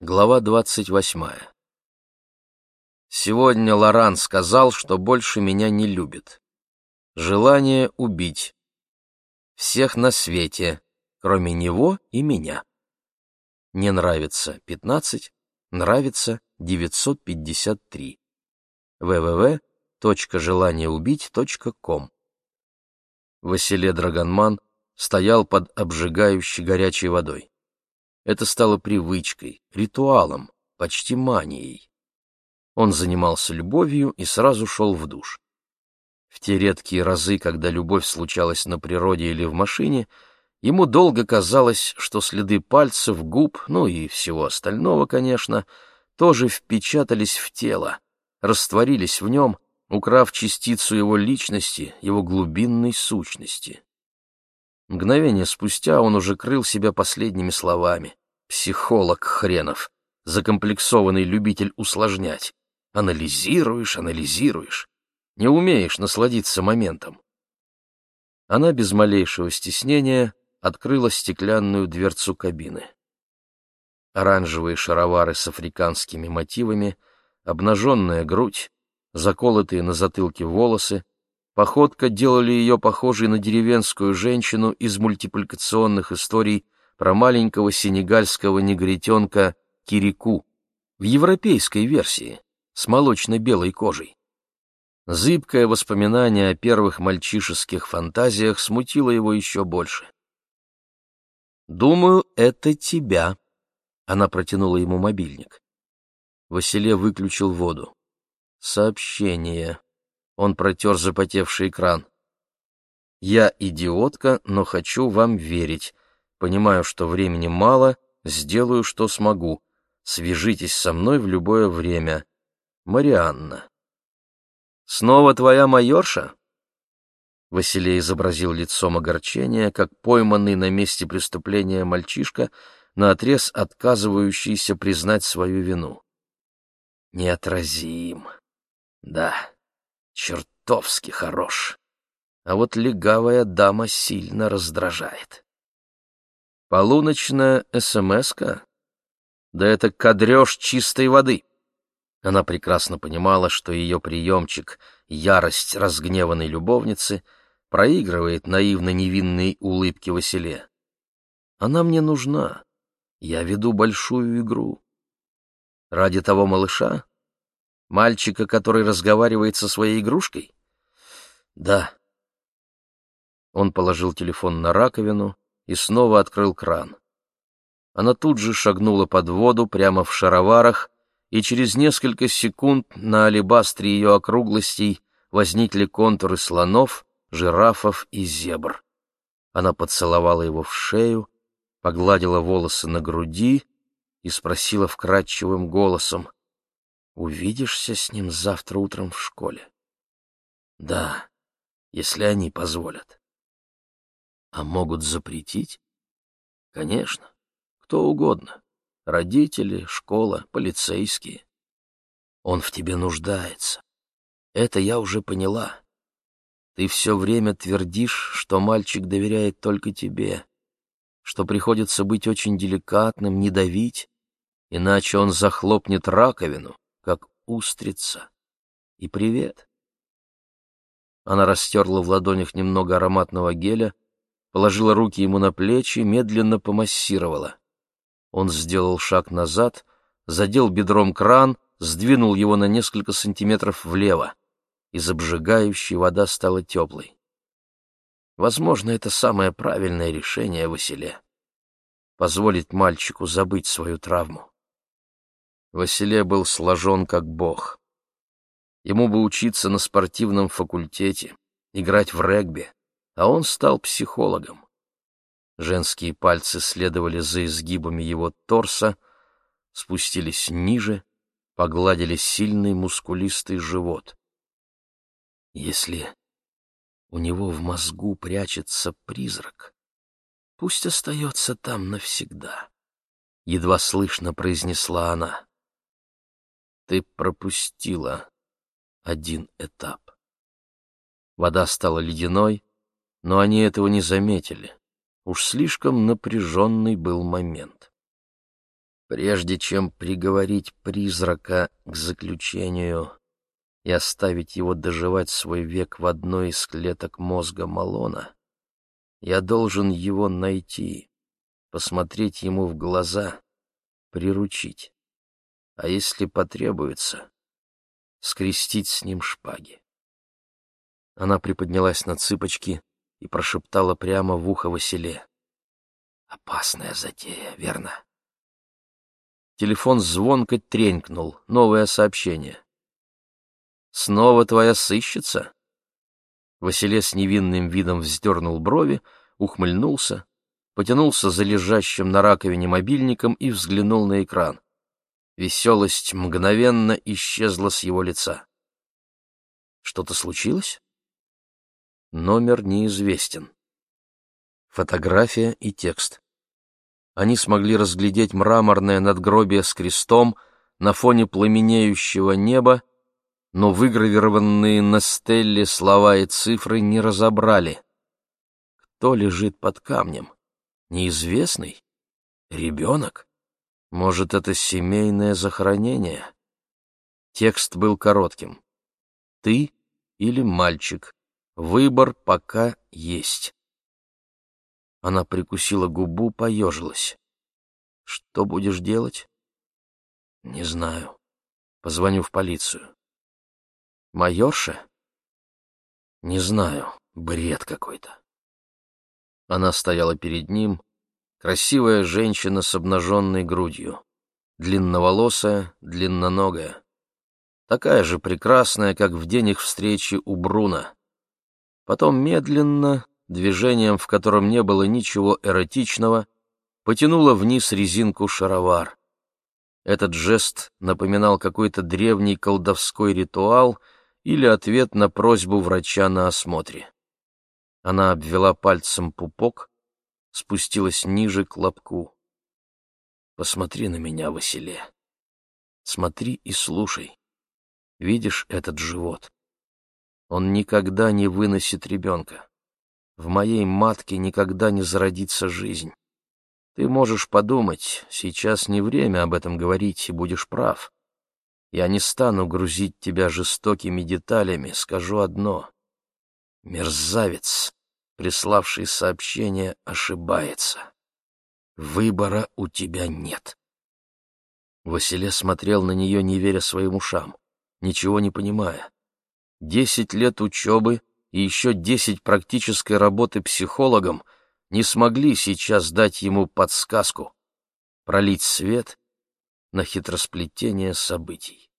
Глава двадцать восьмая. Сегодня Лоран сказал, что больше меня не любит. Желание убить. Всех на свете, кроме него и меня. Не нравится пятнадцать, нравится девятьсот пятьдесят три. www.желаниеубить.ком Василе Драгонман стоял под обжигающей горячей водой. Это стало привычкой, ритуалом, почти манией. Он занимался любовью и сразу шел в душ. В те редкие разы, когда любовь случалась на природе или в машине, ему долго казалось, что следы пальцев, губ, ну и всего остального, конечно, тоже впечатались в тело, растворились в нем, украв частицу его личности, его глубинной сущности. Мгновение спустя он уже крыл себя последними словами. Психолог хренов, закомплексованный любитель усложнять. Анализируешь, анализируешь. Не умеешь насладиться моментом. Она без малейшего стеснения открыла стеклянную дверцу кабины. Оранжевые шаровары с африканскими мотивами, обнаженная грудь, заколотые на затылке волосы, Походка делали ее похожей на деревенскую женщину из мультипликационных историй про маленького сенегальского негритенка Кирику в европейской версии с молочно-белой кожей. Зыбкое воспоминание о первых мальчишеских фантазиях смутило его еще больше. «Думаю, это тебя», — она протянула ему мобильник. Василе выключил воду. «Сообщение», он протер запотевший экран. «Я идиотка, но хочу вам верить. Понимаю, что времени мало, сделаю, что смогу. Свяжитесь со мной в любое время. Марианна». «Снова твоя майорша?» Василий изобразил лицом огорчения, как пойманный на месте преступления мальчишка, наотрез отказывающийся признать свою вину. «Неотразим. Да, чертовски хорош. А вот легавая дама сильно раздражает. Полуночная СМС-ка? Да это кадреж чистой воды. Она прекрасно понимала, что ее приемчик, ярость разгневанной любовницы, проигрывает наивно-невинной улыбки Василе. Она мне нужна. Я веду большую игру. Ради того малыша, Мальчика, который разговаривает со своей игрушкой? Да. Он положил телефон на раковину и снова открыл кран. Она тут же шагнула под воду прямо в шароварах, и через несколько секунд на алебастре ее округлостей возникли контуры слонов, жирафов и зебр. Она поцеловала его в шею, погладила волосы на груди и спросила вкрадчивым голосом, Увидишься с ним завтра утром в школе? Да, если они позволят. А могут запретить? Конечно, кто угодно. Родители, школа, полицейские. Он в тебе нуждается. Это я уже поняла. Ты все время твердишь, что мальчик доверяет только тебе, что приходится быть очень деликатным, не давить, иначе он захлопнет раковину как устрица. И привет. Она растерла в ладонях немного ароматного геля, положила руки ему на плечи, медленно помассировала. Он сделал шаг назад, задел бедром кран, сдвинул его на несколько сантиметров влево. Из обжигающей вода стала теплой. Возможно, это самое правильное решение Василе. Позволить мальчику забыть свою травму. Василе был сложен как бог. Ему бы учиться на спортивном факультете, играть в регби, а он стал психологом. Женские пальцы следовали за изгибами его торса, спустились ниже, погладили сильный мускулистый живот. Если у него в мозгу прячется призрак, пусть остается там навсегда, — едва слышно произнесла она. Ты пропустила один этап. Вода стала ледяной, но они этого не заметили. Уж слишком напряженный был момент. Прежде чем приговорить призрака к заключению и оставить его доживать свой век в одной из клеток мозга Малона, я должен его найти, посмотреть ему в глаза, приручить, а если потребуется, скрестить с ним шпаги. Она приподнялась на цыпочки и прошептала прямо в ухо Василе. «Опасная затея, верно?» Телефон звонко тренькнул. Новое сообщение. «Снова твоя сыщица?» Василе с невинным видом вздернул брови, ухмыльнулся, потянулся за лежащим на раковине мобильником и взглянул на экран. Веселость мгновенно исчезла с его лица. «Что-то случилось?» Номер неизвестен. Фотография и текст они смогли разглядеть мраморное надгробие с крестом на фоне пламенеющего неба, но выгравированные на стелле слова и цифры не разобрали. Кто лежит под камнем? Неизвестный? Ребенок? Может, это семейное захоронение? Текст был коротким. Ты или мальчик? Выбор пока есть. Она прикусила губу, поежилась. «Что будешь делать?» «Не знаю. Позвоню в полицию». «Майорша?» «Не знаю. Бред какой-то». Она стояла перед ним, красивая женщина с обнаженной грудью, длинноволосая, длинноногая, такая же прекрасная, как в день их встречи у Бруна. Потом медленно, движением, в котором не было ничего эротичного, потянула вниз резинку шаровар. Этот жест напоминал какой-то древний колдовской ритуал или ответ на просьбу врача на осмотре. Она обвела пальцем пупок, спустилась ниже к лобку. «Посмотри на меня, Василе. Смотри и слушай. Видишь этот живот? Он никогда не выносит ребенка в моей матке никогда не зародится жизнь. Ты можешь подумать, сейчас не время об этом говорить, и будешь прав. Я не стану грузить тебя жестокими деталями, скажу одно. Мерзавец, приславший сообщение, ошибается. Выбора у тебя нет. Василе смотрел на нее, не веря своим ушам, ничего не понимая. Десять лет учебы — и еще десять практической работы психологом не смогли сейчас дать ему подсказку, пролить свет на хитросплетение событий.